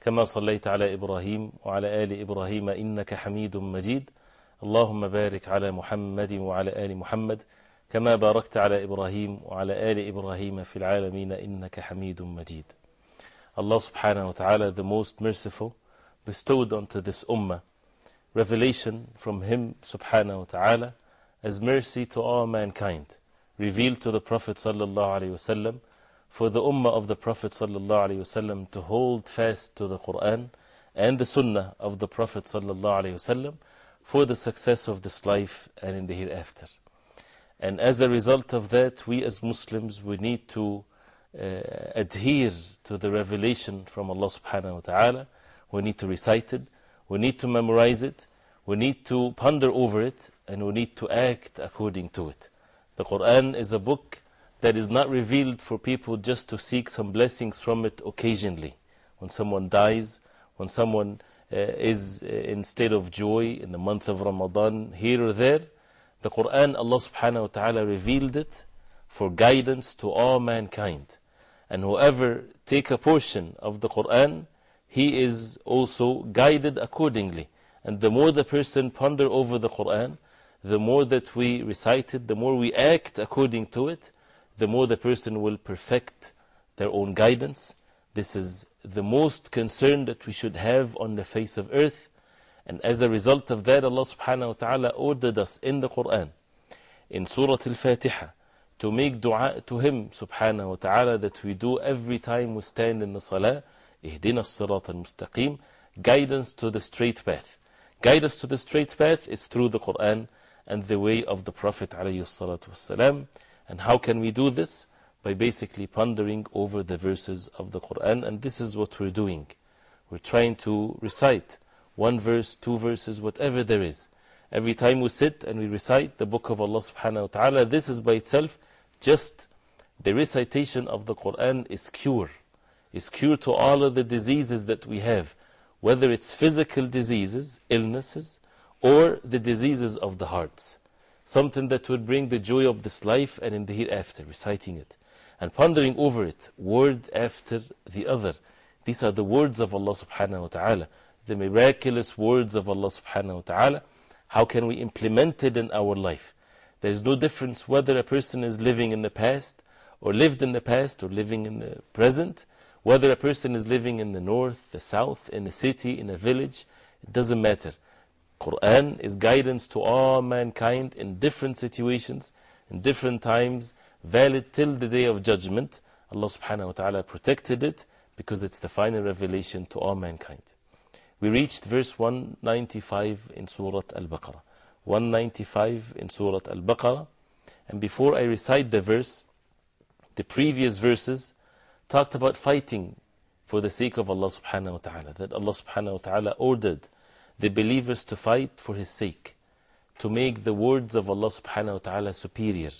كما صليت على إبراهيم وعلى آل إبراهيم إنك حميد مجيد اللهم بارك على محمد وعلى آل محمد كما باركت على إبراهيم وعلى آل إبراهيم في العالمين إنك حميد مجيد Allah subhanahu wa ta'ala the most merciful bestowed onto this ummah revelation from him subhanahu wa ta'ala as mercy to all mankind revealed to the Prophet sallallahu alayhi wasallam for the ummah of the Prophet wasallam to hold fast to the Quran and the sunnah of the Prophet wasallam for the success of this life and in the hereafter. And as a result of that, we as Muslims, we need to uh, adhere to the revelation from Allah subhanahu wa ta'ala. We need to recite it, we need to memorize it, we need to ponder over it, and we need to act according to it. The Quran is a book that is not revealed for people just to seek some blessings from it occasionally. When someone dies, when someone uh, is in state of joy in the month of Ramadan, here or there, the Quran, Allah subhanahu wa ta'ala revealed it for guidance to all mankind. And whoever take a portion of the Quran, he is also guided accordingly. And the more the person ponder over the Quran, the more that we recite it, the more we act according to it, the more the person will perfect their own guidance. This is the most concern that we should have on the face of earth. And as a result of that, Allah subhanahu wa ta'ala ordered us in the Quran, in Surah Al-Fatiha, to make dua to Him subhanahu wa ta'ala that we do every time we stand in the salah, ihdina as-sirat al-mustaqim, guidance to the straight path. Guidance to the straight path is through the Quran and the way of the Prophet alayhi salatu wasalam. And how can we do this? By basically pondering over the verses of the Quran, and this is what we're doing. We're trying to recite one verse, two verses, whatever there is. Every time we sit and we recite the book of Allah subhanahu wa ta'ala, this is by itself just the recitation of the Quran is cure. Is cure to all of the diseases that we have, whether it's physical diseases, illnesses, or the diseases of the hearts. Something that would bring the joy of this life and in the hereafter, reciting it and pondering over it, word after the other. These are the words of Allah subhanahu wa ta'ala, the miraculous words of Allah subhanahu wa ta'ala. How can we implement it in our life? There is no difference whether a person is living in the past, or lived in the past, or living in the present, whether a person is living in the north, the south, in a city, in a village, it doesn't matter. Quran is guidance to all mankind in different situations, in different times, valid till the day of judgment. Allah subhanahu wa ta'ala protected it because it's the final revelation to all mankind. We reached verse 195 in Surah Al-Baqarah. 195 in Surah Al-Baqarah. And before I recite the verse, the previous verses talked about fighting for the sake of Allah subhanahu wa ta'ala. That Allah subhanahu wa ta'ala ordered the believers to fight for His sake, to make the words of Allah subhanahu wa ta'ala superior,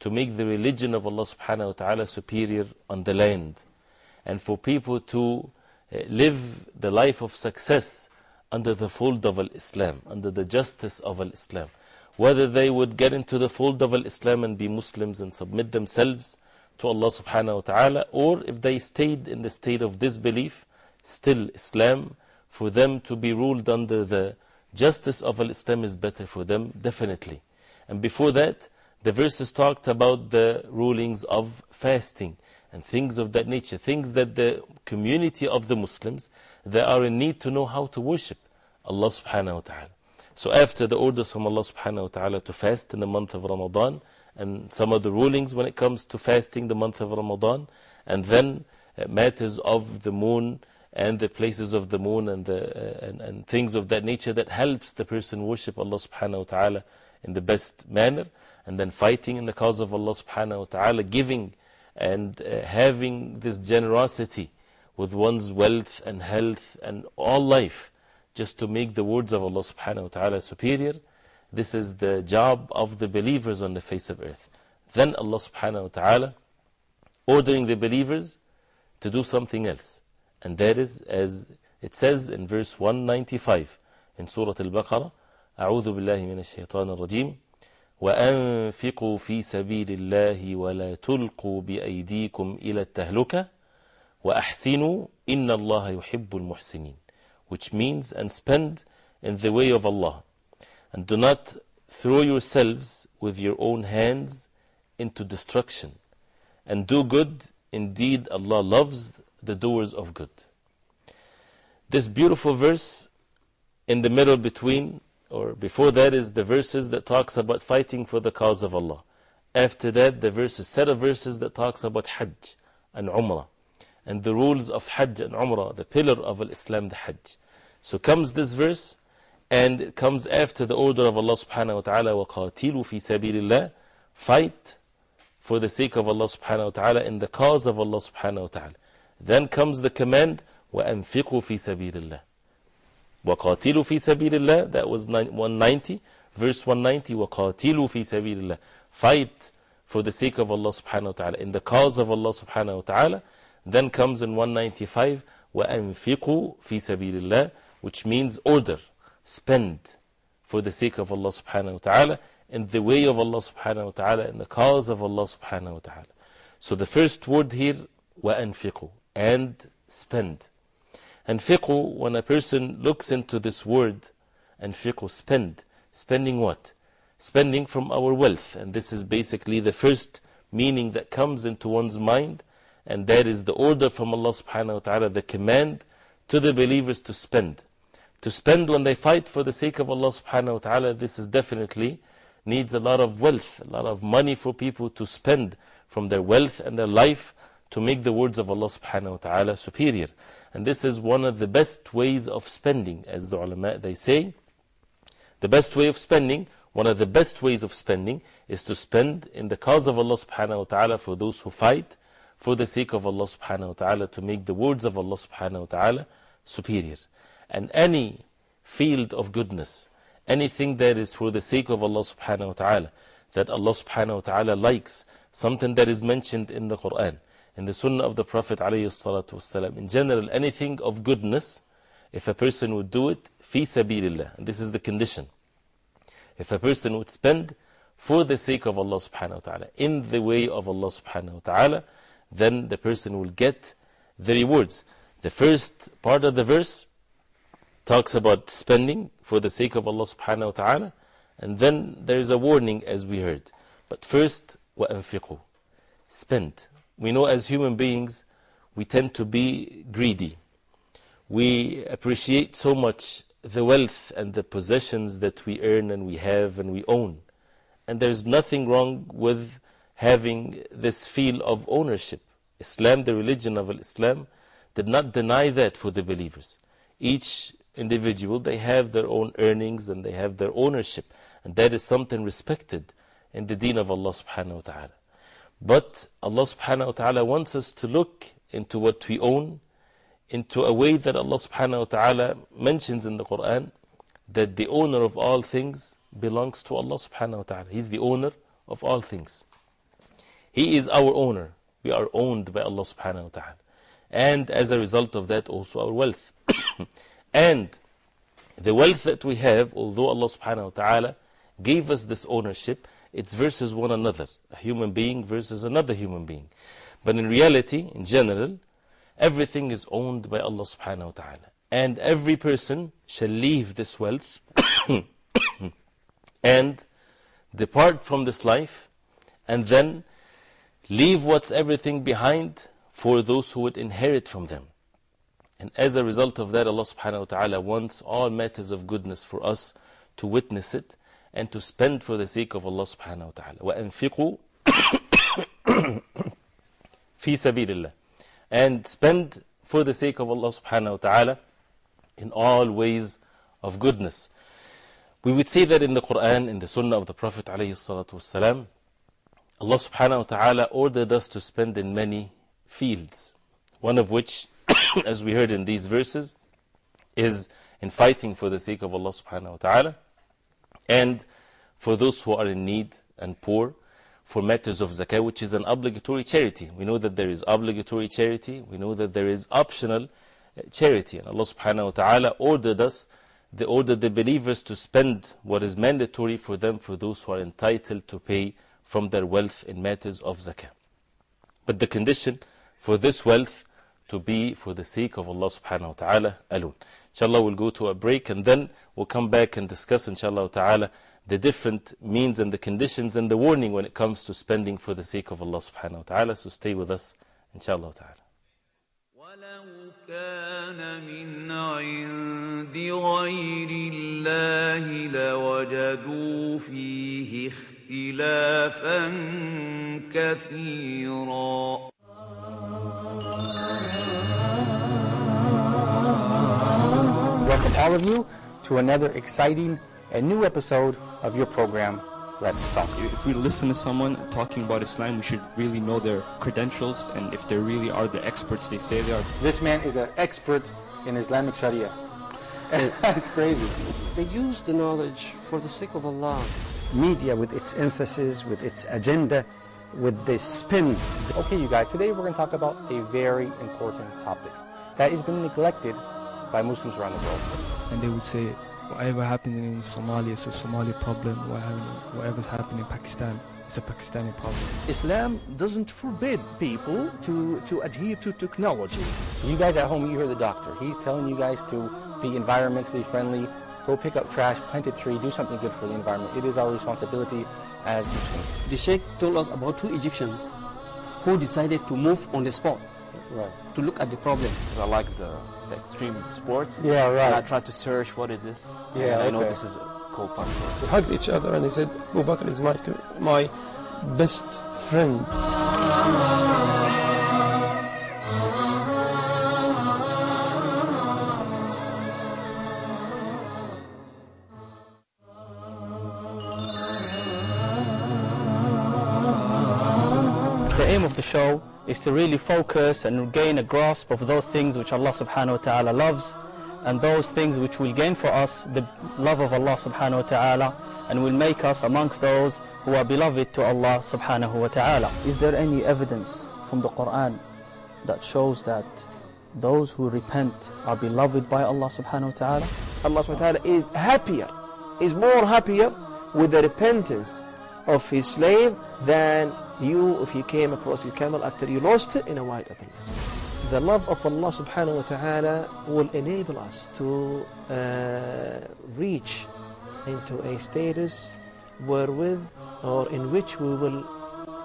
to make the religion of Allah subhanahu wa ta'ala superior on the land, and for people to eh, live the life of success under the fold of Islam, under the justice of Islam. Whether they would get into the fold of Islam and be Muslims and submit themselves to Allah subhanahu wa ta'ala, or if they stayed in the state of disbelief, still Islam, for them to be ruled under the justice of Islam is better for them, definitely. And before that, the verses talked about the rulings of fasting and things of that nature, things that the community of the Muslims, they are in need to know how to worship Allah subhanahu wa ta'ala. So after the orders from Allah subhanahu wa ta'ala to fast in the month of Ramadan, and some of the rulings when it comes to fasting the month of Ramadan, and then uh, matters of the moon and the places of the moon and, the, uh, and, and things of that nature that helps the person worship Allah subhanahu wa ta'ala in the best manner, and then fighting in the cause of Allah subhanahu wa ta'ala, giving and uh, having this generosity with one's wealth and health and all life just to make the words of Allah subhanahu wa ta'ala superior. This is the job of the believers on the face of earth. Then Allah subhanahu wa ta'ala ordering the believers to do something else. And that is as it says in verse 195 in Surah Al Baqarah أعوذ بالله من الشيطان الرجيم وأنفقوا في سبيل الله ولا تلقوا بأيديكم إلى التهلكة وأحسنوا إن الله يحب المحسنين which means and spend in the way of Allah. And do not throw yourselves with your own hands into destruction. And do good indeed Allah loves the doers of good this beautiful verse in the middle between or before that is the verses that talks about fighting for the cause of Allah. After that, the verses, set of verses that talks about Hajj and Umrah and the rules of Hajj and Umrah, the pillar of Islam, the Hajj. So comes this verse, and it comes after the order of Allah subhanahu wa ta'ala, وَقَاتِلُوا فِي سَبِيلِ اللَّهِ Fight for the sake of Allah subhanahu wa ta'ala in the cause of Allah subhanahu wa ta'ala. Then comes the command, وَأَنفِقُوا فِي سَبِيلِ اللَّهِ وقاتلوا في سبيل الله that was 190 verse 190 وقاتلوا في سبيل الله fight for the sake of Allah subhanahu wa ta'ala in the cause of Allah subhanahu wa ta'ala then comes in 195 وأنفقوا في سبيل الله which means order spend for the sake of Allah subhanahu wa ta'ala in the way of Allah subhanahu wa ta'ala in the cause of Allah subhanahu wa ta'ala so the first word here وأنفقوا and spend anfiqu, when a person looks into this word, anfiqu, spend, spending what? Spending from our wealth. And this is basically the first meaning that comes into one's mind. And that is the order from Allah subhanahu wa ta'ala, the command to the believers to spend. To spend when they fight for the sake of Allah subhanahu wa ta'ala, this is definitely needs a lot of wealth, a lot of money for people to spend from their wealth and their life to make the words of Allah subhanahu wa ta'ala superior. And this is one of the best ways of spending, as the ulama they say. The best way of spending, one of the best ways of spending, is to spend in the cause of Allah subhanahu wa ta'ala for those who fight, for the sake of Allah subhanahu wa ta'ala, to make the words of Allah subhanahu wa ta'ala superior. And any field of goodness, anything that is for the sake of Allah subhanahu wa ta'ala, that Allah subhanahu wa ta'ala likes, something that is mentioned in the Quran, in the Sunnah of the Prophet ﷺ, in general, anything of goodness, if a person would do it, fi sabilillah, and this is the condition. If a person would spend for the sake of Allah subhanahu wa ta'ala, in the way of Allah subhanahu wa ta'ala, then the person will get the rewards. The first part of the verse talks about spending for the sake of Allah subhanahu wa ta'ala, and then there is a warning as we heard. But first, وَأَنفِقُوا Spend. We know as human beings, we tend to be greedy. We appreciate so much the wealth and the possessions that we earn and we have and we own. And there's nothing wrong with having this feel of ownership. Islam, the religion of Islam, did not deny that for the believers. Each individual, they have their own earnings and they have their ownership. And that is something respected in the deen of Allah subhanahu wa ta'ala. But Allah subhanahu wa ta'ala wants us to look into what we own, into a way that Allah subhanahu wa ta'ala mentions in the Quran that the owner of all things belongs to Allah subhanahu wa ta'ala. He's the owner of all things. He is our owner. We are owned by Allah subhanahu wa ta'ala. And as a result of that, also our wealth. and the wealth that we have, although Allah subhanahu wa ta'ala gave us this ownership, it's versus one another. A human being versus another human being. But in reality, in general, everything is owned by Allah subhanahu wa ta'ala. And every person shall leave this wealth and depart from this life and then leave what's everything behind for those who would inherit from them. And as a result of that, Allah subhanahu wa ta'ala wants all matters of goodness for us to witness it and to spend for the sake of Allah subhanahu wa ta'ala. وَأَنفِقُوا في سبيل الله and spend for the sake of Allah subhanahu wa ta'ala in all ways of goodness. We would say that in the Quran, in the Sunnah of the Prophet alayhi salatu wasalam, Allah subhanahu wa ta'ala ordered us to spend in many fields. One of which, as we heard in these verses, is in fighting for the sake of Allah subhanahu wa ta'ala and for those who are in need and poor for matters of zakah, which is an obligatory charity. We know that there is obligatory charity, we know that there is optional uh, charity. And Allah subhanahu wa ta'ala ordered us, they ordered the believers to spend what is mandatory for them for those who are entitled to pay from their wealth in matters of zakah. But the condition for this wealth to be for the sake of Allah subhanahu wa ta'ala alone. Inshallah, we'll go to a break and then we'll come back and discuss, inshallah ta'ala, the different means and the conditions and the warning when it comes to spending for the sake of Allah subhanahu wa ta'ala. So stay with us, inshallah ta'ala. ولو كان من عند غير الله لوجدوا فيه اختلافا كثيرا all of you to another exciting and new episode of your program, Let's Talk. If we listen to someone talking about Islam, we should really know their credentials and if they really are the experts they say they are. This man is an expert in Islamic Sharia. Eh. That's crazy. They use the knowledge for the sake of Allah. media with its emphasis, with its agenda, with the spin. Okay, you guys, today we're going to talk about a very important topic that has been neglected by Muslims around the world. and they would say whatever happened in Somalia is a Somali problem, whatever's happening in Pakistan is a Pakistani problem. Islam doesn't forbid people to, to adhere to technology. You guys at home, you hear the doctor. He's telling you guys to be environmentally friendly, go pick up trash, plant a tree, do something good for the environment. It is our responsibility as Muslims. The Sheikh told us about two Egyptians who decided to move on the spot Right. to look at the problem. I like the, the extreme sports. Yeah, right. And I tried to search what it is. Yeah, and I know this is called parkour. We hugged each other and they said, Abu Bakr is my, my best friend. The aim of the show is to really focus and gain a grasp of those things which Allah subhanahu wa ta'ala loves and those things which will gain for us the love of Allah subhanahu wa ta'ala and will make us amongst those who are beloved to Allah subhanahu wa ta'ala. Is there any evidence from the Quran that shows that those who repent are beloved by Allah subhanahu wa ta'ala? Allah subhanahu wa ta'ala is happier, is more happier with the repentance of his slave than you if you came across your camel after you lost it in a wide open land. The love of Allah subhanahu wa ta'ala will enable us to uh, reach into a status wherewith or in which we will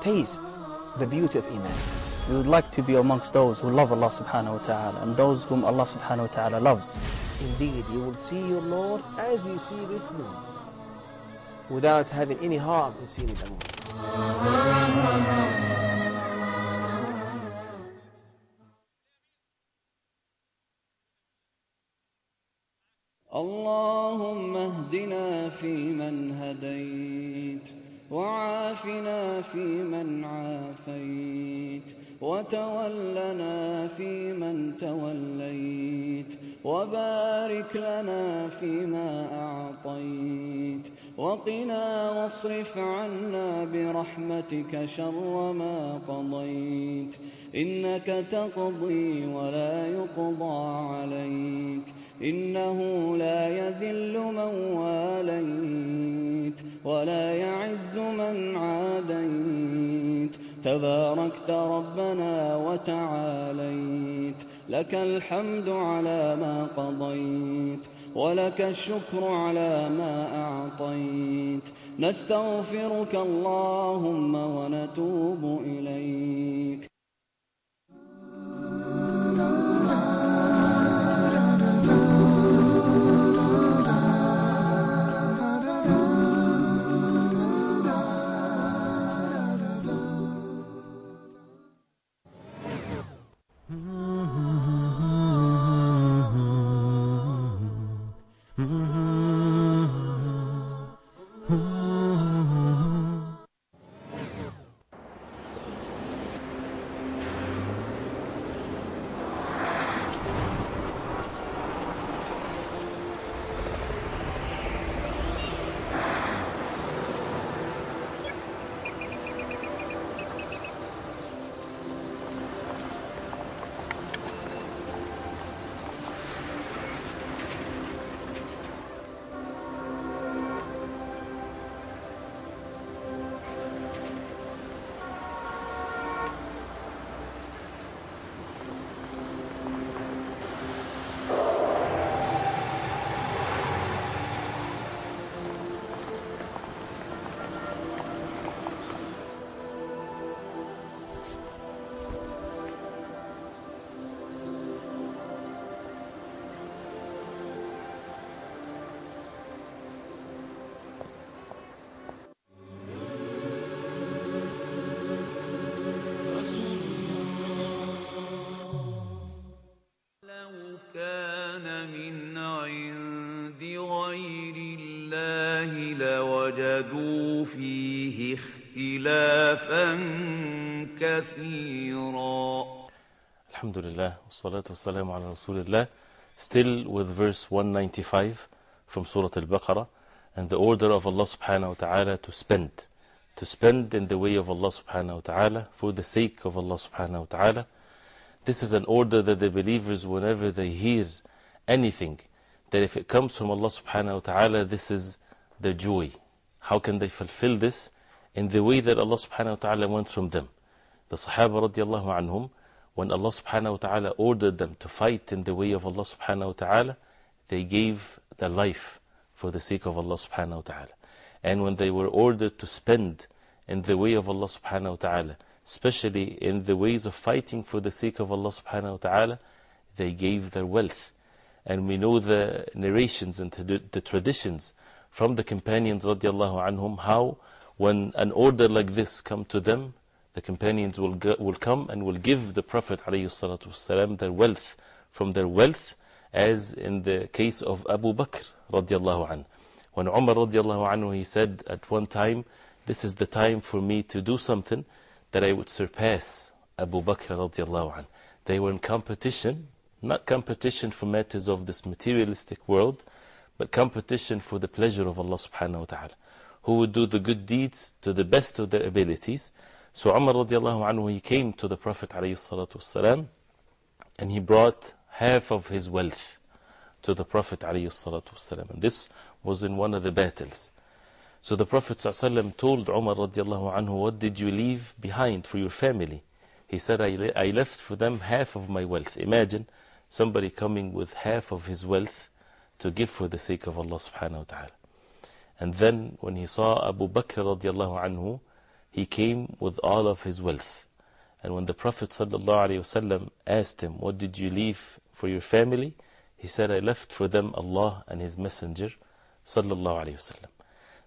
taste the beauty of Iman. We would like to be amongst those who love Allah subhanahu wa ta'ala and those whom Allah subhanahu wa ta'ala loves. Indeed, you will see your Lord as you see this moon, without having any harm in seeing moon. اللهم اهدنا فيمن هديت وعافنا فيمن عافيت وتولنا فيمن توليت وبارك لنا فيما أعطيت وقنا واصرف عنا برحمتك شر ما قضيت. إنك تقضي ولا يقضى عليك. إنه لا يذل من واليت ولا يعز من عاديت. تباركت ربنا وتعاليت. لك الحمد على ما قضيت. ولك الشكر على ما أعطيت. نستغفرك اللهم ونتوب إليك. Alhamdulillah, salatu wassalamu ala Rasulillah. Still with verse 195 from Surah Al-Baqarah and the order of Allah subhanahu wa ta'ala to spend. To spend in the way of Allah subhanahu wa ta'ala for the sake of Allah subhanahu wa ta'ala. This is an order that the believers, whenever they hear anything, that if it comes from Allah subhanahu wa ta'ala, this is their joy. How can they fulfill this? In the way that Allah subhanahu wa ta'ala wants from them. The Sahaba radiallahu anhum, when Allah subhanahu wa ta'ala ordered them to fight in the way of Allah subhanahu wa ta'ala, they gave their life for the sake of Allah subhanahu wa ta'ala. And when they were ordered to spend in the way of Allah subhanahu wa ta'ala, especially in the ways of fighting for the sake of Allah subhanahu wa ta'ala, they gave their wealth. And we know the narrations and the, traditions from the companions radiallahu anhum, how when an order like this come to them, the companions will, go, will come and will give the Prophet ﷺ their wealth from their wealth, as in the case of Abu Bakr. When Umar anhu, he said at one time, this is the time for me to do something that I would surpass Abu Bakr anhu. They were in competition, not competition for matters of this materialistic world, but competition for the pleasure of Allah subhanahu wa ta'ala. Who would do the good deeds to the best of their abilities. So Umar radiallahu anhu, he came to the Prophet salatu and he brought half of his wealth to the Prophet salatu. And this was in one of the battles. So the Prophet ﷺ told Umar radiallahu anhu, what did you leave behind for your family? He said, I, I left for them half of my wealth. Imagine somebody coming with half of his wealth to give for the sake of Allah subhanahu wa ta'ala. And then when he saw Abu Bakr radiallahu anhu, he came with all of his wealth. And when the Prophet ﷺ asked him, What did you leave for your family? He said, I left for them Allah and His Messenger. ﷺ.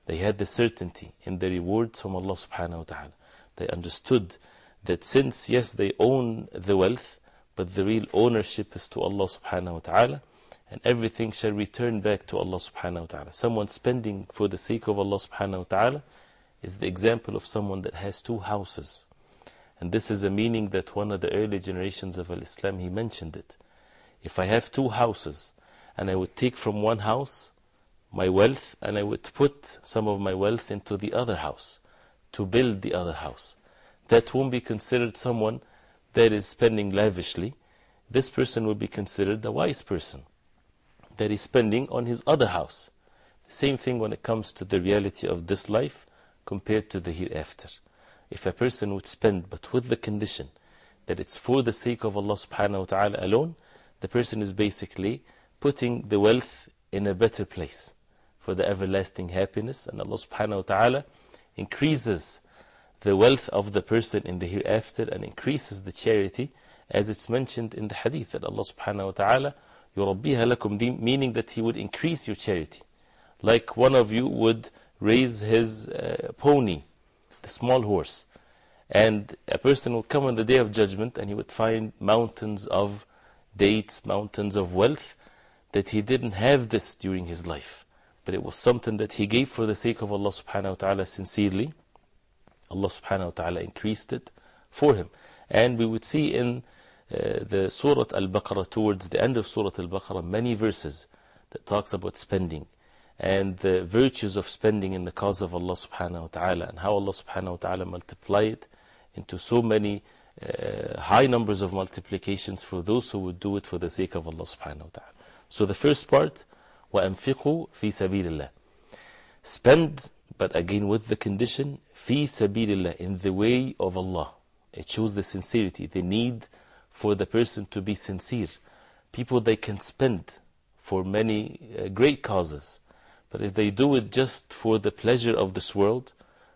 They had the certainty in the rewards from Allah subhanahu wa ta'ala. They understood that since, yes, they own the wealth, but the real ownership is to Allah subhanahu wa ta'ala, and everything shall return back to Allah subhanahu wa ta'ala. Someone spending for the sake of Allah subhanahu wa ta'ala is the example of someone that has two houses. And this is a meaning that one of the early generations of Islam, he mentioned it. If I have two houses, and I would take from one house my wealth, and I would put some of my wealth into the other house, to build the other house, that won't be considered someone that is spending lavishly. This person will be considered a wise person, that is spending on his other house. The same thing when it comes to the reality of this life compared to the hereafter. If a person would spend, but with the condition that it's for the sake of Allah subhanahu wa ta'ala alone, the person is basically putting the wealth in a better place for the everlasting happiness. And Allah subhanahu wa ta'ala increases the wealth of the person in the hereafter and increases the charity, as it's mentioned in the hadith that Allah subhanahu wa ta'ala يُرَبِّيهَا لَكُمْ meaning that He would increase your charity. Like one of you would raise his uh, pony, the small horse. And a person would come on the day of judgment and he would find mountains of dates, mountains of wealth, that he didn't have this during his life. But it was something that he gave for the sake of Allah subhanahu wa ta'ala sincerely. Allah subhanahu wa ta'ala increased it for him. And we would see in uh, the Surah Al-Baqarah, towards the end of Surah Al-Baqarah, many verses that talks about spending and the virtues of spending in the cause of Allah subhanahu wa ta'ala and how Allah subhanahu wa ta'ala multiply it into so many uh, high numbers of multiplications for those who would do it for the sake of Allah subhanahu wa ta'ala. So the first part, وَأَنفِقُوا فِي سَبِيلِ اللَّهِ Spend, but again with the condition, فِي سَبِيلِ اللَّهِ In the way of Allah. It shows the sincerity, the need for the person to be sincere. People, they can spend for many uh, great causes. But if they do it just for the pleasure of this world,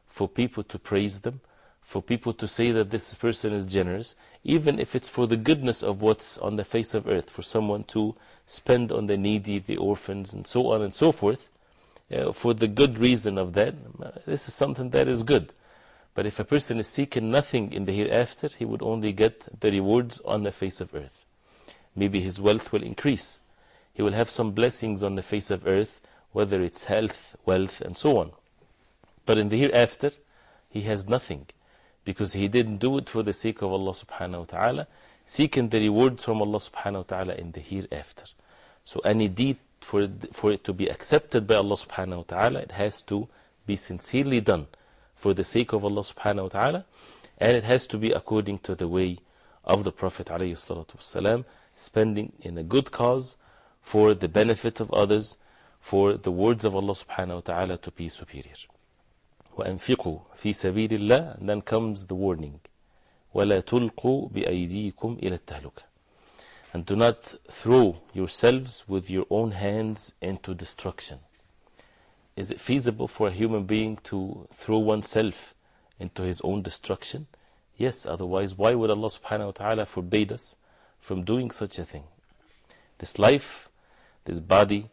for people to praise them, for people to say that this person is generous, even if it's for the goodness of what's on the face of earth, for someone to spend on the needy, the orphans, and so on and so forth, uh, for the good reason of that, this is something that is good. But if a person is seeking nothing in the hereafter, he would only get the rewards on the face of earth. Maybe his wealth will increase. He will have some blessings on the face of earth whether it's health, wealth, and so on. But in the hereafter, he has nothing because he didn't do it for the sake of Allah subhanahu wa ta'ala, seeking the rewards from Allah subhanahu wa ta'ala in the hereafter. So any deed for it, for it to be accepted by Allah subhanahu wa ta'ala, it has to be sincerely done for the sake of Allah subhanahu wa ta'ala, and it has to be according to the way of the Prophet alayhi salatu wasalam, spending in a good cause for the benefit of others, for the words of Allah subhanahu wa ta'ala to be superior. وأنفقوا في سبيل الله and then comes the warning ولا تلقوا بأيديكم إلى التهلكة and do not throw yourselves with your own hands into destruction is it feasible for a human being to throw oneself into his own destruction yes otherwise why would Allah subhanahu wa ta'ala forbade us from doing such a thing this life this body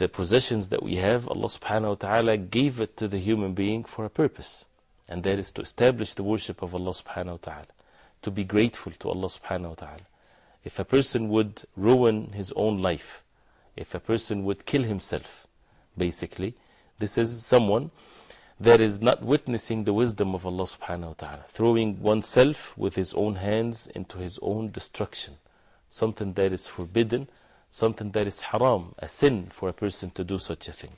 the possessions that we have, Allah subhanahu wa ta'ala gave it to the human being for a purpose. And that is to establish the worship of Allah subhanahu wa ta'ala. To be grateful to Allah subhanahu wa ta'ala. If a person would ruin his own life, if a person would kill himself, basically, this is someone that is not witnessing the wisdom of Allah subhanahu wa ta'ala. Throwing oneself with his own hands into his own destruction. Something that is forbidden something that is haram, a sin for a person to do such a thing.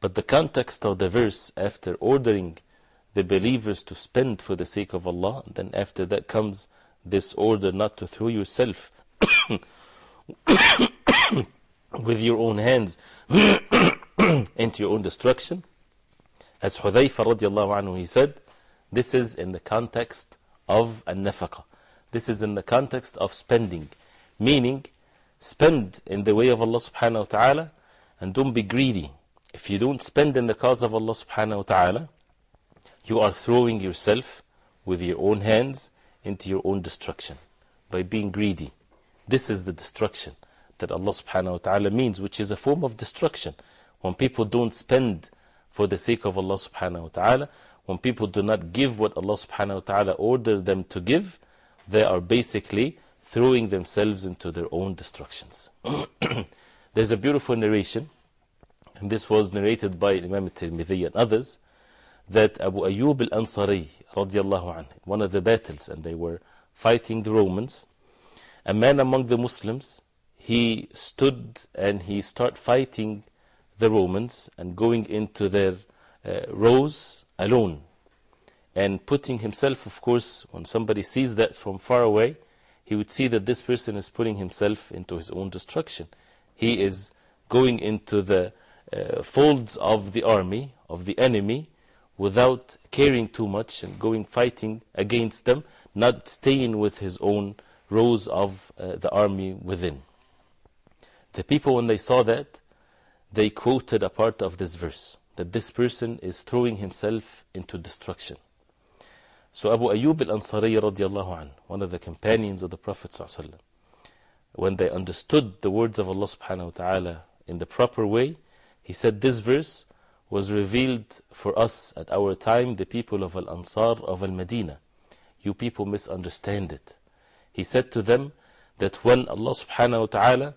But the context of the verse, after ordering the believers to spend for the sake of Allah, then after that comes this order not to throw yourself with your own hands into your own destruction. As Hudayfa radiallahu anhu he said, this is in the context of an-nafaqa. This is in the context of spending, meaning spend in the way of Allah subhanahu wa ta'ala and don't be greedy. If you don't spend in the cause of Allah subhanahu wa ta'ala, you are throwing yourself with your own hands into your own destruction by being greedy. This is the destruction that Allah subhanahu wa ta'ala means, which is a form of destruction. When people don't spend for the sake of Allah subhanahu wa ta'ala, when people do not give what Allah subhanahu wa ta'ala ordered them to give, they are basically throwing themselves into their own destructions. There's a beautiful narration, and this was narrated by Imam Tirmidhi and others, that Abu Ayyub al-Ansari, radiallahu anh, one of the battles, and they were fighting the Romans, a man among the Muslims, he stood and he started fighting the Romans and going into their uh, rows alone and putting himself, of course, when somebody sees that from far away, he would see that this person is putting himself into his own destruction. He is going into the uh, folds of the army, of the enemy, without caring too much and going fighting against them, not staying with his own rows of uh, the army within. The people, when they saw that, they quoted a part of this verse that this person is throwing himself into destruction. So Abu Ayyub al-Ansari radiallahu anh, one of the companions of the Prophet sallallahu when they understood the words of Allah subhanahu wa ta'ala in the proper way, he said this verse was revealed for us at our time, the people of Al-Ansar of Al-Madinah. You people misunderstand it. He said to them that when Allah subhanahu wa ta'ala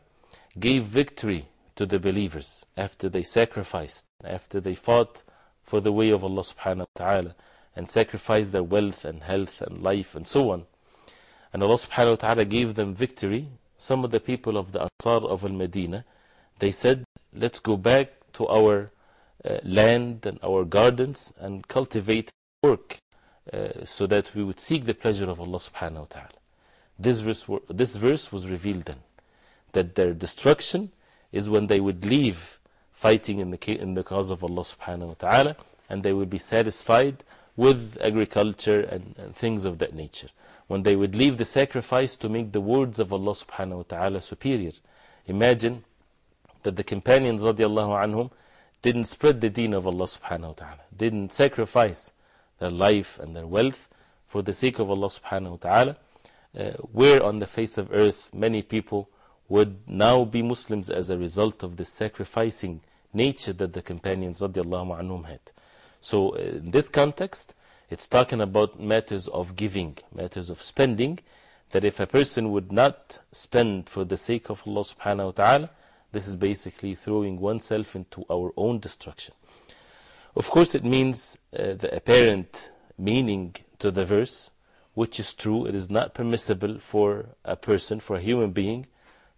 gave victory to the believers after they sacrificed, after they fought for the way of Allah subhanahu wa ta'ala, and sacrificed their wealth and health and life and so on. And Allah subhanahu wa ta'ala gave them victory. Some of the people of the Ansar of Al Medina, they said, Let's go back to our uh, land and our gardens and cultivate work uh, so that we would seek the pleasure of Allah subhanahu wa ta'ala. This verse, this verse was revealed then that their destruction is when they would leave fighting in the, in the cause of Allah subhanahu wa ta'ala and they would be satisfied with agriculture and, and, things of that nature. When they would leave the sacrifice to make the words of Allah subhanahu wa ta'ala superior. Imagine that the companions radiallahu anhum didn't spread the deen of Allah subhanahu wa ta'ala, didn't sacrifice their life and their wealth for the sake of Allah subhanahu wa ta'ala, uh, where on the face of earth many people would now be Muslims as a result of the sacrificing nature that the companions radiallahu anhum had. So, in this context, it's talking about matters of giving, matters of spending. That if a person would not spend for the sake of Allah subhanahu wa ta'ala, This is basically throwing oneself into our own destruction. Of course, it means uh, the apparent meaning to the verse, which is true. It is not permissible for a person, for a human being,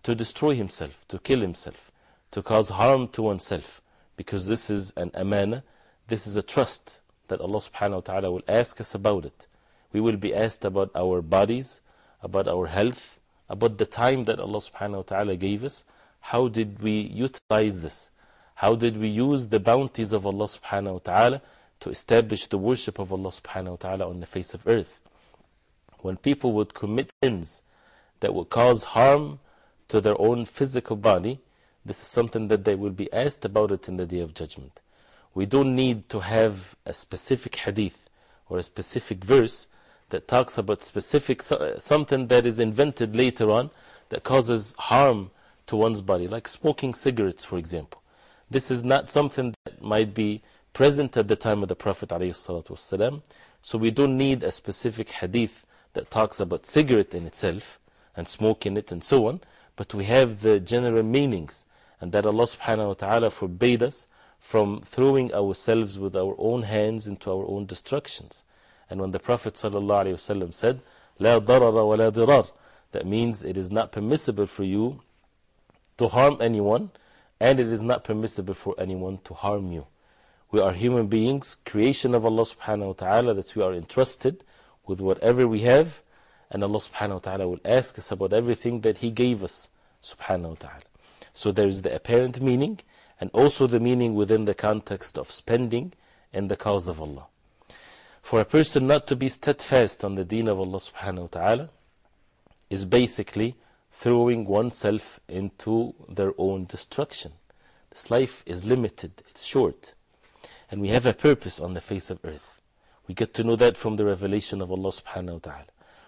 to destroy himself, to kill himself, to cause harm to oneself, because this is an amana, this is a trust that Allah subhanahu wa ta'ala will ask us about it. We will be asked about our bodies, about our health, about the time that Allah subhanahu wa ta'ala gave us. How did we utilize this? How did we use the bounties of Allah subhanahu wa ta'ala to establish the worship of Allah subhanahu wa ta'ala on the face of earth? When people would commit sins that would cause harm to their own physical body, this is something that they will be asked about it in the day of judgment. We don't need to have a specific hadith or a specific verse that talks about specific uh, something that is invented later on that causes harm to one's body, like smoking cigarettes, for example. This is not something that might be present at the time of the Prophet ﷺ, so we don't need a specific hadith that talks about cigarette in itself and smoking it and so on, but we have the general meanings and that Allah subhanahu wa ta'ala forbade us from throwing ourselves with our own hands into our own destructions. And when the Prophet ﷺ said, La darara wa la that means it is not permissible for you to harm anyone, and it is not permissible for anyone to harm you. We are human beings, creation of Allah subhanahu wa ta'ala, that we are entrusted with whatever we have, and Allah subhanahu wa ta'ala will ask us about everything that He gave us subhanahu wa ta'ala. So there is the apparent meaning, and also the meaning within the context of spending in the cause of Allah. For a person not to be steadfast on the deen of Allah subhanahu wa ta'ala is basically throwing oneself into their own destruction. This life is limited, it's short, and we have a purpose on the face of earth. We get to know that from the revelation of Allah subhanahu wa ta'ala.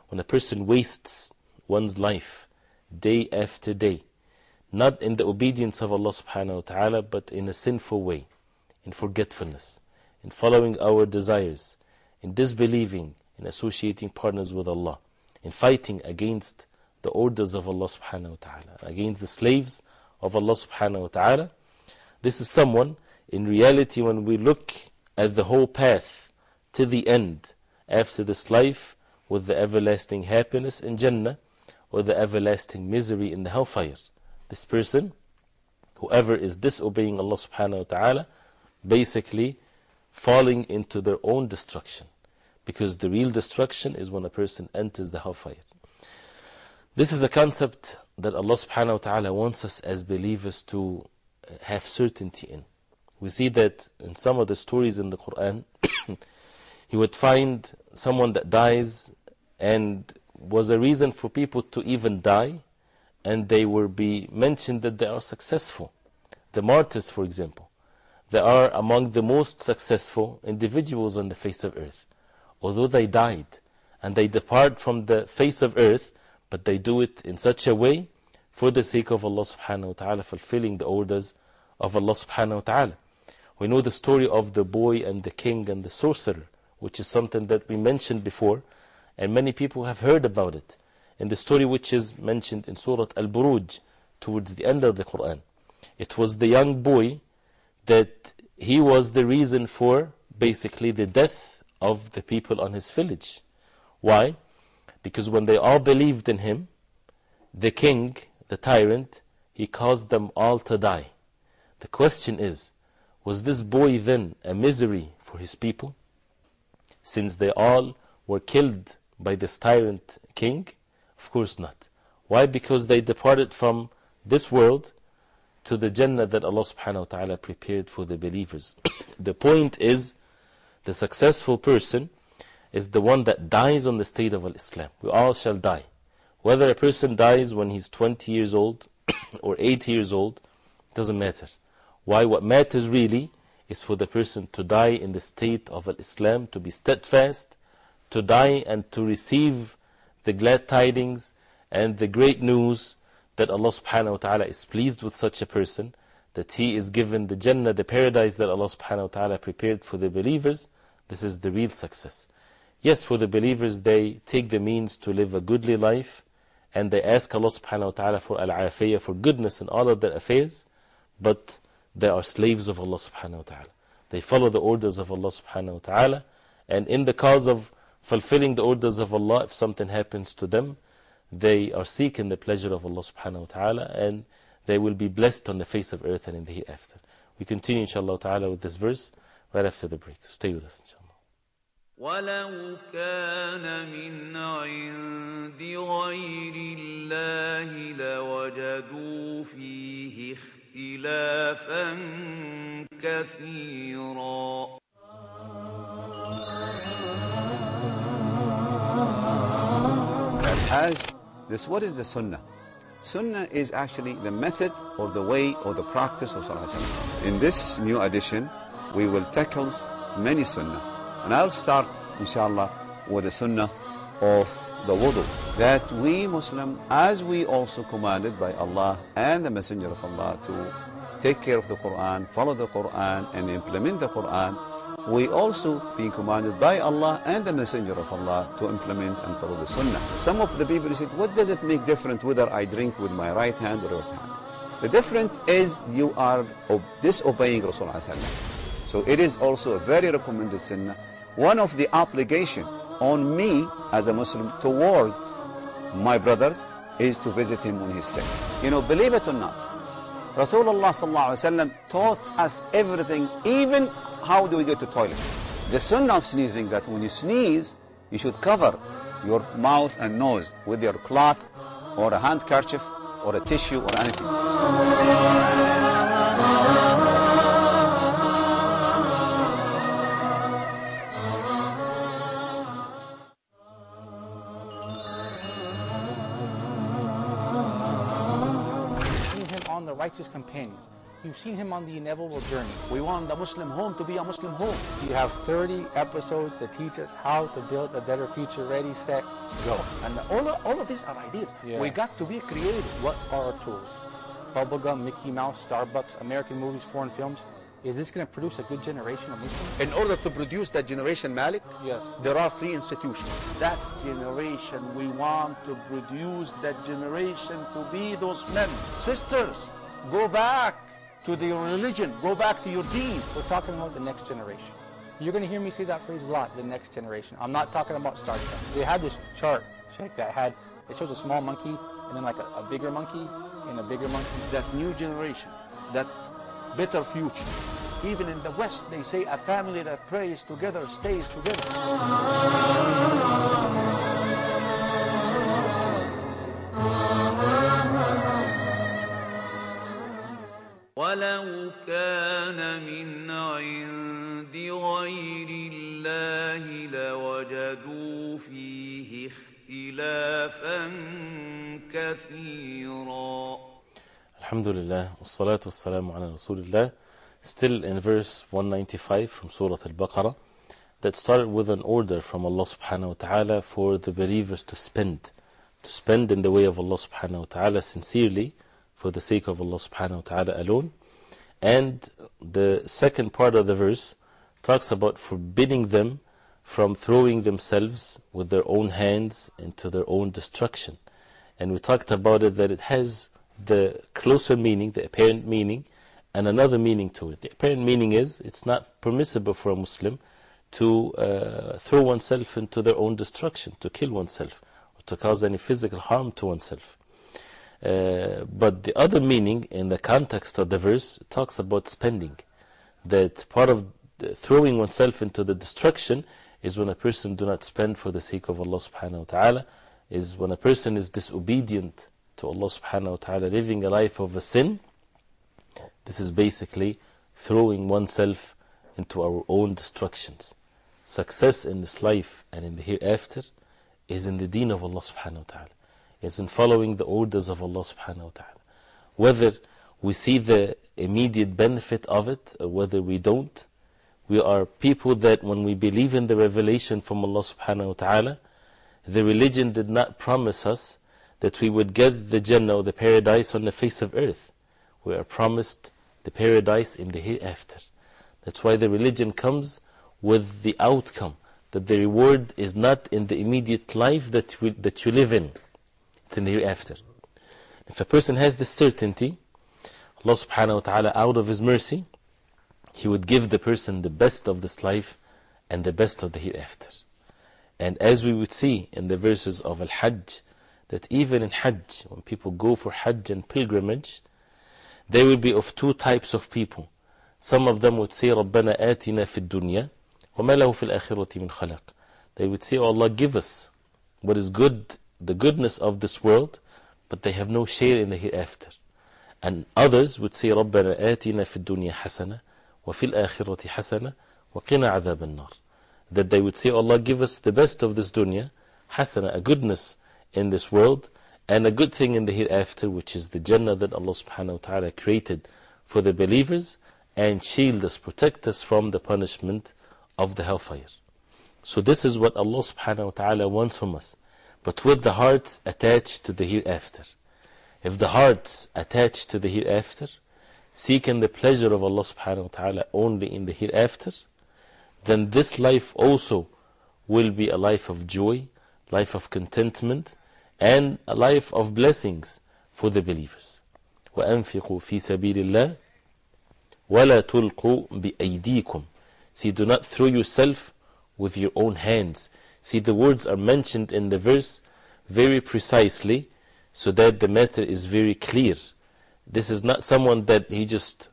When a person wastes one's life day after day, not in the obedience of Allah subhanahu wa ta'ala, but in a sinful way, in forgetfulness, in following our desires, in disbelieving, in associating partners with Allah, in fighting against the orders of Allah subhanahu wa ta'ala, against the slaves of Allah subhanahu wa ta'ala. This is someone, in reality, when we look at the whole path to the end after this life with the everlasting happiness in Jannah or the everlasting misery in the hellfire this person, whoever is disobeying Allah subhanahu wa ta'ala, basically falling into their own destruction. Because the real destruction is when a person enters the hellfire. This is a concept that Allah subhanahu wa ta'ala wants us as believers to uh, have certainty in. We see that in some of the stories in the Quran, you would find someone that dies and was a reason for people to even die and they will be mentioned that they are successful. The martyrs, for example, they are among the most successful individuals on the face of earth. Although they died and they depart from the face of earth, but they do it in such a way for the sake of Allah subhanahu wa ta'ala, fulfilling the orders of Allah subhanahu wa ta'ala. We know the story of the boy and the king and the sorcerer, which is something that we mentioned before, and many people have heard about it in the story which is mentioned in Surah Al Buruj towards the end of the Quran. It was the young boy that he was the reason for basically the death of the people on his village. Why? Because when they all believed in him, the king, the tyrant, he caused them all to die. The question is, was this boy then a misery for his people? Since they all were killed by this tyrant king? Of course not. Why? Because they departed from this world to the Jannah that Allah subhanahu wa ta'ala prepared for the believers. the point is, the successful person is the one that dies on the state of Islam. We all shall die. Whether a person dies when he's 20 years old or 80 years old, doesn't matter. Why? What matters really is for the person to die in the state of Islam, to be steadfast, to die and to receive the glad tidings and the great news that Allah subhanahu wa ta'ala is pleased with such a person, that he is given the Jannah, the paradise that Allah subhanahu wa ta'ala prepared for the believers, this is the real success. Yes, for the believers, they take the means to live a goodly life and they ask Allah subhanahu wa ta'ala for al-afiyah, for goodness in all of their affairs, but they are slaves of Allah subhanahu wa ta'ala. They follow the orders of Allah subhanahu wa ta'ala, and in the cause of fulfilling the orders of Allah, if something happens to them, they are seeking the pleasure of Allah subhanahu wa ta'ala, and they will be blessed on the face of earth and in the hereafter. We continue inshallah ta'ala with this verse right after the break. So stay with us inshallah. ولو كان من عند غير الله لوجدوا فيه اختلافا كثيرا as this what is the sunnah? Sunnah is actually the method or the way or the practice of Salah. in this new edition we will tackle many sunnah. And I'll start inshallah with the sunnah of the wudu. That we Muslim as we also commanded by Allah and the messenger of Allah to take care of the Quran follow the Quran and implement the Quran we also being commanded by Allah and the Messenger of Allah to implement and follow the Sunnah. Some of the people said, what does it make different whether I drink with my right hand or left hand? The difference is you are disobeying Rasulullah So it is also a very recommended Sunnah. One of the obligation on me as a Muslim toward my brothers is to visit him when he's sick. You know, believe it or not, Rasulullah taught us everything, even how do we get to toilet? The sunnah of sneezing that when you sneeze, you should cover your mouth and nose with your cloth or a handkerchief or a tissue or anything. on the righteous companions. You've seen him on the inevitable journey. We want the Muslim home to be a Muslim home. You have 30 episodes to teach us how to build a better future. Ready, set, go. And all of, all of these are ideas. Yeah. We got to be creative. What are our tools? Bubblegum, Mickey Mouse, Starbucks, American movies, foreign films. Is this going to produce a good generation of Muslims? In order to produce that generation, Malik, Yes. there are three institutions. That generation, we want to produce that generation to be those men. Sisters, go back to your religion. Go back to your deen. We're talking about the next generation. You're going to hear me say that phrase a lot, the next generation. I'm not talking about Star Trek. They had this chart, check that had, it shows a small monkey and then like a, a bigger monkey and a bigger monkey. That new generation, that better future. Even in the West, they say a family that prays together stays together. ولو كان من عند غير الله لوجدوا فيه اختلافا كثيرا Alhamdulillah, wassalatu wassalamu ala Rasulillah. Still in verse 195 from Surah Al-Baqarah, that started with an order from Allah subhanahu wa ta'ala for the believers to spend, to spend in the way of Allah subhanahu wa ta'ala sincerely, for the sake of Allah subhanahu wa ta'ala alone. And the second part of the verse talks about forbidding them from throwing themselves with their own hands into their own destruction. And we talked about it that it has the closer meaning, the apparent meaning, and another meaning to it. The apparent meaning is it's not permissible for a Muslim to uh, throw oneself into their own destruction, to kill oneself, or to cause any physical harm to oneself. Uh, but the other meaning in the context of the verse talks about spending. That part of throwing oneself into the destruction is when a person do not spend for the sake of Allah subhanahu wa ta'ala, is when a person is disobedient to Allah subhanahu wa ta'ala, living a life of a sin. This is basically throwing oneself into our own destructions. Success in this life and in the hereafter is in the deen of Allah subhanahu wa ta'ala, is in following the orders of Allah subhanahu wa ta'ala. Whether we see the immediate benefit of it or whether we don't, we are people that when we believe in the revelation from Allah subhanahu wa ta'ala, the religion did not promise us that we would get the Jannah or the paradise on the face of earth. We are promised the paradise in the hereafter. That's why the religion comes with the outcome that the reward is not in the immediate life that, we, that you live in It's in the hereafter. If a person has this certainty, Allah subhanahu wa ta'ala, out of His mercy, He would give the person the best of this life and the best of the hereafter. And as we would see in the verses of Al Hajj, that even in Hajj, when people go for Hajj and pilgrimage, they will be of two types of people. Some of them would say, رَبَّنَا آتِنَا فِي الدُّنْيَا وَمَا لَهُ فِي الْآخِرَةِ مِنْ خَلَقٍ They would say, oh Allah, give us what is good, the goodness of this world, but they have no share in the hereafter. And others would say, رَبَّنَا آتِنَا فِي الدُّنْيا حَسَنَةً وَفِي الْآخِرَةِ حَسَنَةً وَقِنَا عَذَابَ النَّارِ That they would say, Allah, give us the best of this dunya, hasana, a goodness in this world, and a good thing in the hereafter, which is the Jannah that Allah subhanahu wa ta'ala created for the believers, and shield us, protect us from the punishment of the hellfire. So this is what Allah subhanahu wa ta'ala wants from us, but with the hearts attached to the hereafter. If the hearts attached to the hereafter, seeking the pleasure of Allah subhanahu wa ta'ala only in the hereafter, then this life also will be a life of joy, life of contentment, and a life of blessings for the believers. وأنفقوا في سبيل الله ولا تلقوا بأيديكم See, do not throw yourself with your own hands. See, the words are mentioned in the verse very precisely so that the matter is very clear. This is not someone that he just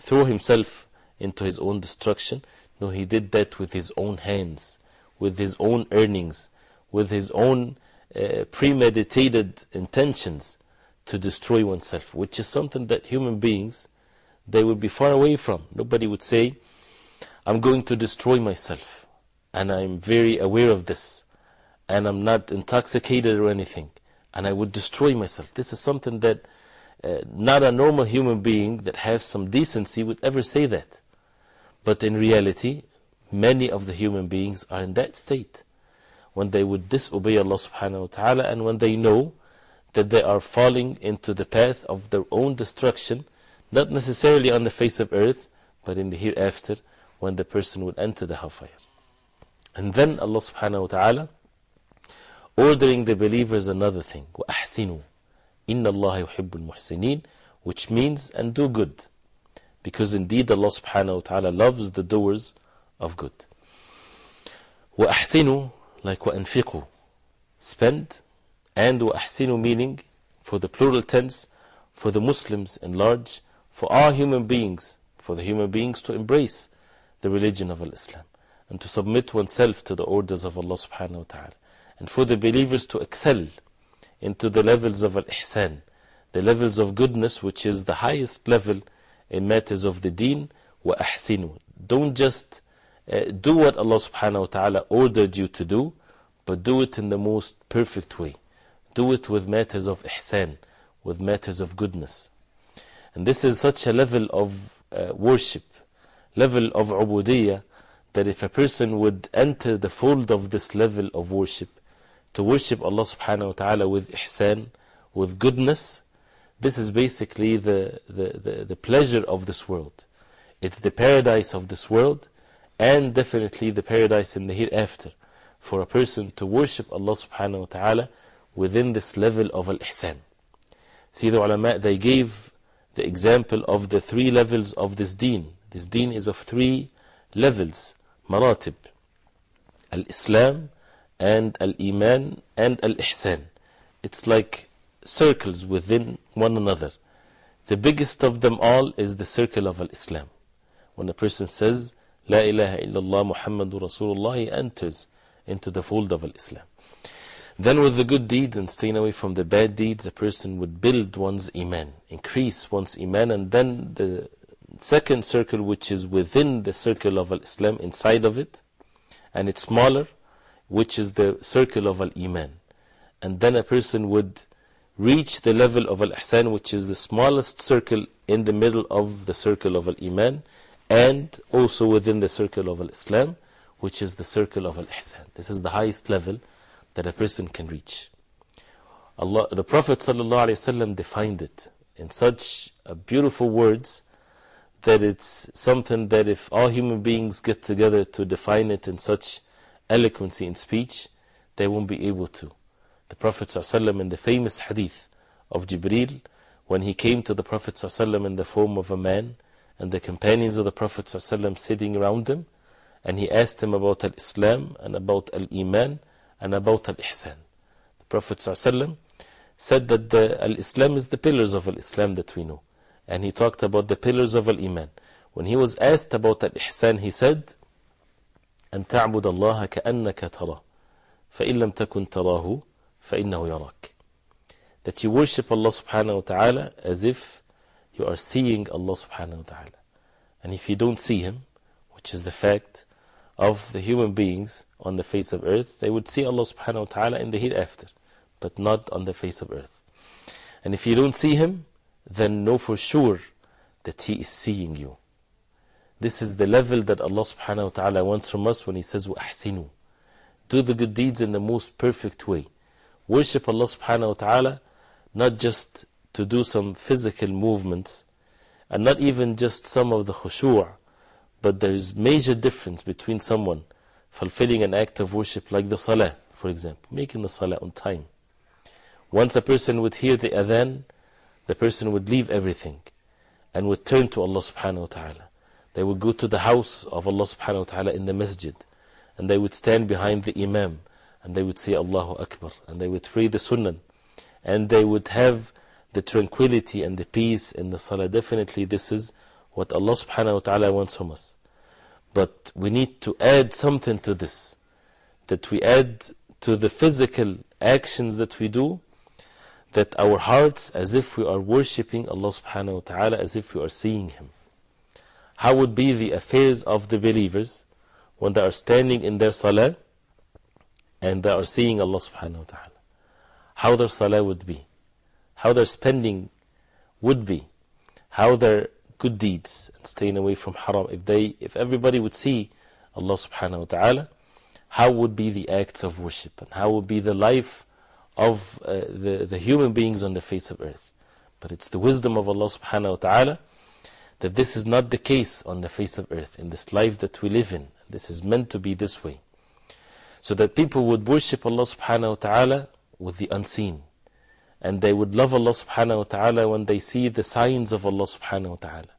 threw himself into his own destruction. No, he did that with his own hands, with his own earnings, with his own uh, premeditated intentions to destroy oneself, which is something that human beings they would be far away from. Nobody would say, I'm going to destroy myself, and I'm very aware of this, and I'm not intoxicated or anything, and I would destroy myself. This is something that uh, not a normal human being that has some decency would ever say that. But in reality, many of the human beings are in that state when they would disobey Allah subhanahu wa ta'ala and when they know that they are falling into the path of their own destruction, not necessarily on the face of earth, but in the hereafter when the person would enter the hellfire. And then Allah subhanahu wa ta'ala ordering the believers another thing, وَأَحْسِنُوا إِنَّ اللَّهَ يُحِبُّ الْمُحْسِنِينَ which means and do good. Because indeed Allah subhanahu wa ta'ala loves the doers of good. وَأَحْسِنُوا like وَأَنفِقُوا spend and وَأَحْسِنُوا meaning for the plural tense for the Muslims in large for all human beings for the human beings to embrace the religion of Islam and to submit oneself to the orders of Allah subhanahu wa ta'ala. And for the believers to excel into the levels of al-ihsan the levels of goodness which is the highest level in matters of the deen wa ahsinu don't just uh, do what Allah subhanahu wa ta'ala ordered you to do but do it in the most perfect way. Do it with matters of ihsan with matters of goodness. And this is such a level of uh, worship level of ubudiyah that if a person would enter the fold of this level of worship to worship Allah subhanahu wa ta'ala with ihsan with goodness this is basically the, the, the, the pleasure of this world. It's the paradise of this world and definitely the paradise in the hereafter for a person to worship Allah subhanahu wa ta'ala within this level of al-ihsan. See the ulama they gave the example of the three levels of this deen. This deen is of three levels maratib al-islam and al-iman and al-ihsan it's like circles within one another. The biggest of them all is the circle of al-islam when a person says La ilaha illallah Muhammadur Rasulullah, he enters into the fold of Islam. Then, with the good deeds and staying away from the bad deeds, a person would build one's Iman, increase one's Iman, and then the second circle, which is within the circle of Al Islam, inside of it, and it's smaller, which is the circle of Al Iman. And then a person would reach the level of Al Ihsan, which is the smallest circle in the middle of the circle of Al Iman and also within the circle of Al Islam, which is the circle of Al-Ihsan. This is the highest level that a person can reach. Allah, the Prophet ﷺ defined it in such uh, beautiful words that it's something that if all human beings get together to define it in such eloquency in speech, they won't be able to. The Prophet ﷺ in the famous hadith of Jibreel, when he came to the Prophet ﷺ in the form of a man, and the companions of the Prophet ﷺ sitting around him, and he asked him about Al-Islam, and about Al-Iman, and about Al-Ihsan. The Prophet ﷺ said that the Al-Islam is the pillars of Al-Islam that we know. And he talked about the pillars of Al-Iman. When he was asked about Al-Ihsan, he said, أن تعبد الله كأنك تراه فإن لم تكن تراه فإنه يراك that you worship Allah subhanahu wa ta'ala as if you are seeing Allah subhanahu wa ta'ala and if you don't see Him which is the fact of the human beings on the face of earth they would see Allah subhanahu wa ta'ala in the hereafter but not on the face of earth and if you don't see Him then know for sure that He is seeing you this is the level that Allah subhanahu wa ta'ala wants from us when He says, وَأَحْسِنُوا Do the good deeds in the most perfect way. Worship Allah subhanahu wa ta'ala not just to do some physical movements and not even just some of the khushu' but there is major difference between someone fulfilling an act of worship like the salah, for example, making the salah on time. Once a person would hear the adhan, the person would leave everything and would turn to Allah subhanahu wa ta'ala. They would go to the house of Allah subhanahu wa ta'ala in the masjid and they would stand behind the imam and they would say Allahu Akbar and they would pray the sunnah and they would have the tranquility and the peace in the salah. Definitely this is what Allah subhanahu wa ta'ala wants from us. But we need to add something to this. That we add to the physical actions that we do, that our hearts, as if we are worshipping Allah subhanahu wa ta'ala, as if we are seeing Him. How would be the affairs of the believers when they are standing in their salah and they are seeing Allah subhanahu wa ta'ala? How their salah would be, how their spending would be, how their good deeds and staying away from haram. If, they, if everybody would see Allah subhanahu wa ta'ala, how would be the acts of worship and how would be the life of uh, the, the human beings on the face of earth. But it's the wisdom of Allah subhanahu wa ta'ala that this is not the case on the face of earth, in this life that we live in. This is meant to be this way. So that people would worship Allah subhanahu wa ta'ala with the unseen. And they would love Allah subhanahu wa ta'ala when they see the signs of Allah subhanahu wa ta'ala.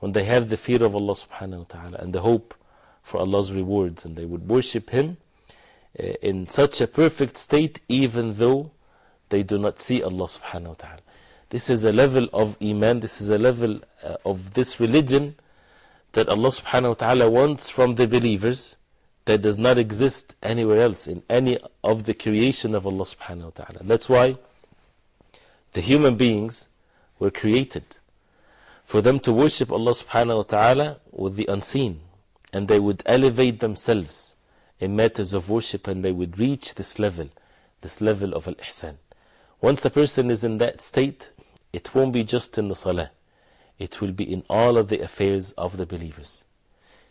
When they have the fear of Allah subhanahu wa ta'ala and the hope for Allah's rewards. And they would worship Him in such a perfect state even though they do not see Allah subhanahu wa ta'ala. This is a level of Iman, this is a level uh, of this religion that Allah subhanahu wa ta'ala wants from the believers that does not exist anywhere else in any of the creation of Allah subhanahu wa ta'ala. That's why the human beings were created for them to worship Allah subhanahu wa ta'ala with the unseen and they would elevate themselves in matters of worship and they would reach this level, this level of Al Ihsan. Once a person is in that state, it won't be just in the Salah, it will be in all of the affairs of the believers.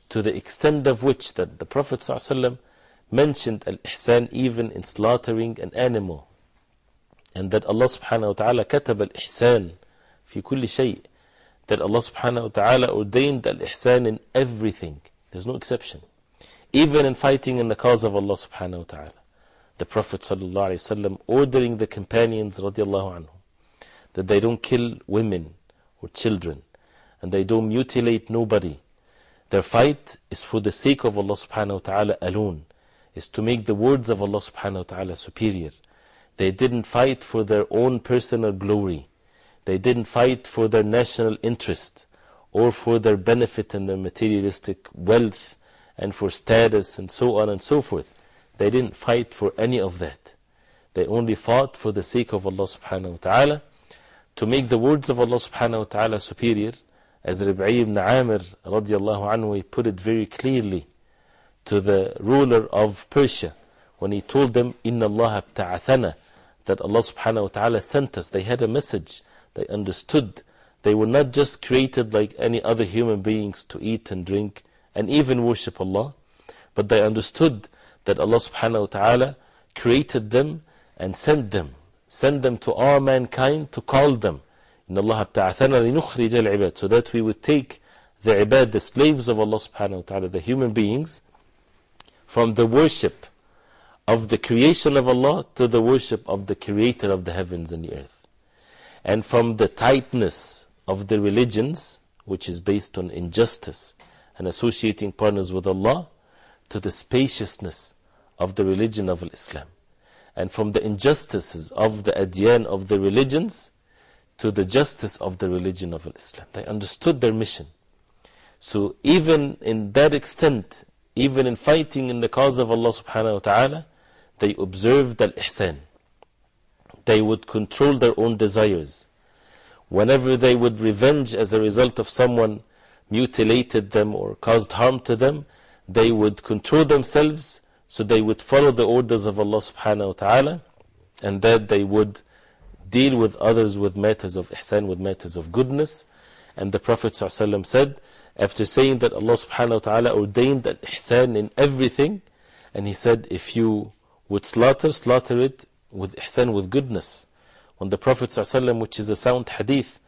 To the extent of which that the Prophet ﷺ mentioned Al Ihsan even in slaughtering an animal. And that Allah subhanahu wa ta'ala katab Al Ihsan fi kulli shay. That Allah subhanahu wa ta'ala ordained Al Ihsan in everything. There's no exception. Even in fighting in the cause of Allah subhanahu wa ta'ala. The Prophet ﷺ ordering the companions radiallahu anhum that they don't kill women or children and they don't mutilate nobody. Their fight is for the sake of Allah subhanahu wa ta'ala alone, is to make the words of Allah subhanahu wa ta'ala superior. They didn't fight for their own personal glory. They didn't fight for their national interest or for their benefit and their materialistic wealth and for status and so on and so forth. They didn't fight for any of that. They only fought for the sake of Allah subhanahu wa ta'ala to make the words of Allah subhanahu wa ta'ala superior, as Rib'i ibn Amir radiallahu anhu put it very clearly to the ruler of Persia when he told them, Inna Allah ta'athana, that Allah subhanahu wa ta'ala sent us. They had a message, they understood. They were not just created like any other human beings to eat and drink and even worship Allah, but they understood that Allah subhanahu wa ta'ala created them and sent them send them to all mankind to call them. إن الله ابتعثنا لنخرج العباد so that we would take the ibad, the slaves of Allah subhanahu wa ta'ala, the human beings, from the worship of the creation of Allah to the worship of the creator of the heavens and the earth. And from the tightness of the religions, which is based on injustice and associating partners with Allah, to the spaciousness of the religion of Islam. And from the injustices of the adyan of the religions to the justice of the religion of Islam. They understood their mission. So, even in that extent, even in fighting in the cause of Allah subhanahu wa ta'ala, they observed al ihsan. They would control their own desires. Whenever they would revenge as a result of someone mutilated them or caused harm to them, they would control themselves so they would follow the orders of Allah subhanahu wa ta'ala and that they would deal with others with matters of ihsan, with matters of goodness. And the Prophet ﷺ said, after saying that Allah subhanahu wa ta'ala ordained that ihsan in everything, and he said, if you would slaughter, slaughter it with ihsan, with goodness. When the Prophet ﷺ, which is a sound hadith,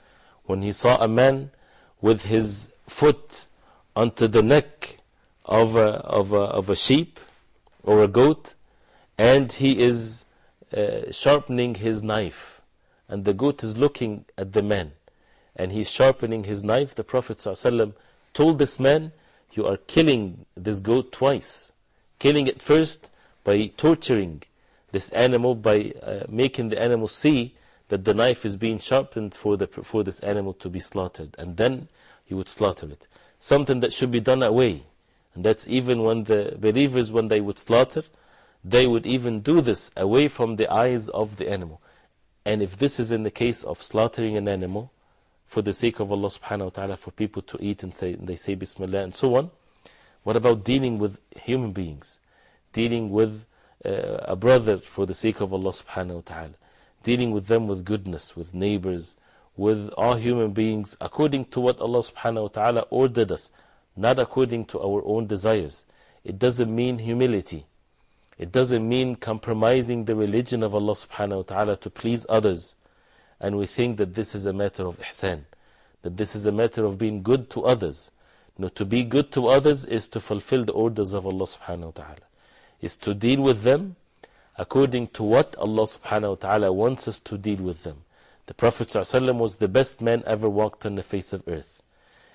when he saw a man with his foot onto the neck of a, of a, of a sheep or a goat, and he is uh, sharpening his knife, and the goat is looking at the man, and he's sharpening his knife, the Prophet ﷺ told this man, You are killing this goat twice. Killing it first by torturing this animal, by uh, making the animal see that the knife is being sharpened for, the, for this animal to be slaughtered. And then you would slaughter it. Something that should be done away. And that's even when the believers, when they would slaughter, they would even do this away from the eyes of the animal. And if this is in the case of slaughtering an animal, for the sake of Allah subhanahu wa ta'ala, for people to eat and say, they say Bismillah and so on, what about dealing with human beings? Dealing with uh, a brother for the sake of Allah subhanahu wa ta'ala. Dealing with them with goodness, with neighbors, with all human beings, according to what Allah subhanahu wa ta'ala ordered us, not according to our own desires. It doesn't mean humility. It doesn't mean compromising the religion of Allah subhanahu wa ta'ala to please others. And we think that this is a matter of ihsan, that this is a matter of being good to others. No, to be good to others is to fulfill the orders of Allah subhanahu wa ta'ala, is to deal with them according to what Allah subhanahu wa ta'ala wants us to deal with them. The Prophet ﷺ was the best man ever walked on the face of earth.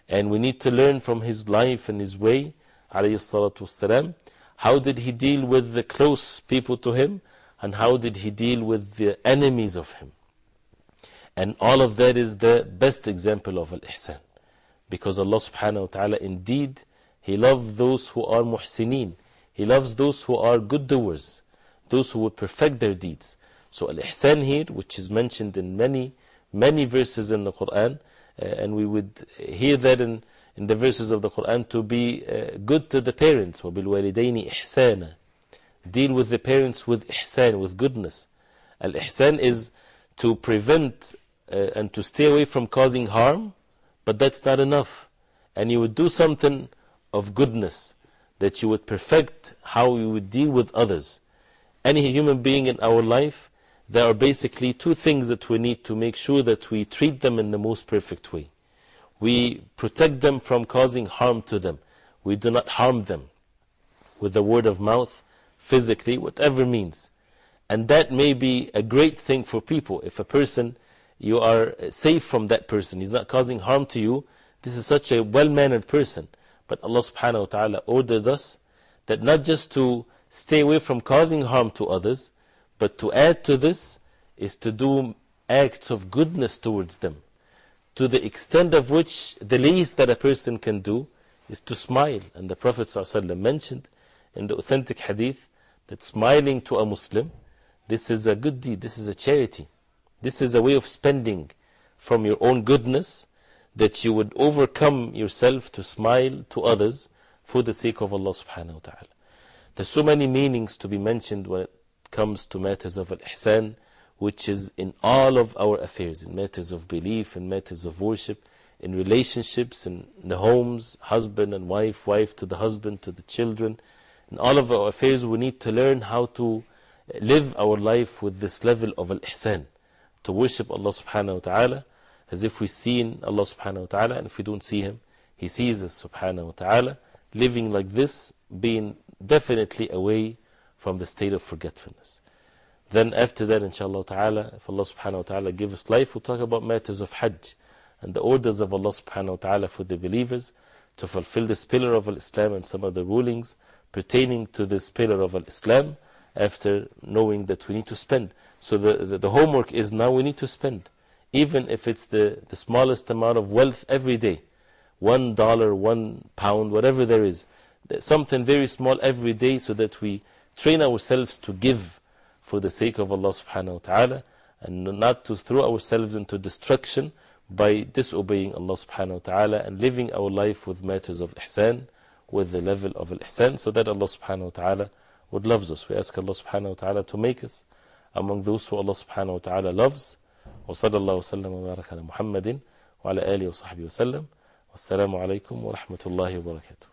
And we need to learn from his life and his way, والسلام, how did he deal with the close people to him, and how did he deal with the enemies of him. And all of that is the best example of al-ihsan. Because Allah subhanahu wa ta'ala indeed, He loves those who are muhsineen. He loves those who are good doers, those who would perfect their deeds. So al-ihsan here, which is mentioned in many, many verses in the Quran, uh, and we would hear that in, in the verses of the Quran to be uh, good to the parents. وَبِالْوَالِدَيْنِ إِحْسَانًا Deal with the parents with ihsan, with goodness. Al-ihsan is to prevent uh, and to stay away from causing harm, but that's not enough. And you would do something of goodness, that you would perfect how you would deal with others. Any human being in our life, there are basically two things that we need to make sure that we treat them in the most perfect way. We protect them from causing harm to them. We do not harm them with the word of mouth, physically, whatever means. And that may be a great thing for people. If a person, you are safe from that person, he's not causing harm to you, this is such a well mannered person. But Allah subhanahu wa ta'ala ordered us that not just to stay away from causing harm to others, but to add to this is to do acts of goodness towards them. To the extent of which the least that a person can do is to smile. And the Prophet ﷺ mentioned in the authentic hadith that smiling to a Muslim, this is a good deed, this is a charity. This is a way of spending from your own goodness that you would overcome yourself to smile to others for the sake of Allah subhanahu wa ta'ala. There's so many meanings to be mentioned when comes to matters of al-ihsan, which is in all of our affairs, in matters of belief, in matters of worship, in relationships, in the homes, husband and wife, wife to the husband, to the children. In all of our affairs, we need to learn how to live our life with this level of al-ihsan, to worship Allah subhanahu wa ta'ala as if we've seen Allah subhanahu wa ta'ala, and if we don't see Him, He sees us subhanahu wa ta'ala, living like this, being definitely away from the state of forgetfulness. Then after that, inshallah ta'ala, if Allah subhanahu wa ta'ala give us life, we'll talk about matters of Hajj and the orders of Allah subhanahu wa ta'ala for the believers to fulfill this pillar of Islam and some of the rulings pertaining to this pillar of Islam after knowing that we need to spend. So the, the, the homework is now we need to spend, even if it's the, the smallest amount of wealth every day. One dollar, one pound, whatever there is. Something very small every day so that we train ourselves to give for the sake of Allah subhanahu wa ta'ala and not to throw ourselves into destruction by disobeying Allah subhanahu wa ta'ala and living our life with matters of ihsan, with the level of al-ihsan, so that Allah subhanahu wa ta'ala would love us. We ask Allah subhanahu wa ta'ala to make us among those who Allah subhanahu wa ta'ala loves. وصلى الله وسلم وبارك على محمد وعلى آله وصحبه وسلم والسلام عليكم ورحمة الله وبركاته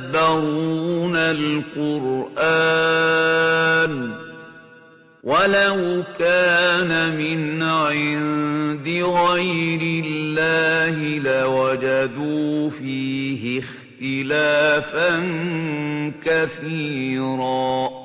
يتدبرون القرآن ولو كان من عند غير الله لوجدوا فيه اختلافا كثيرا.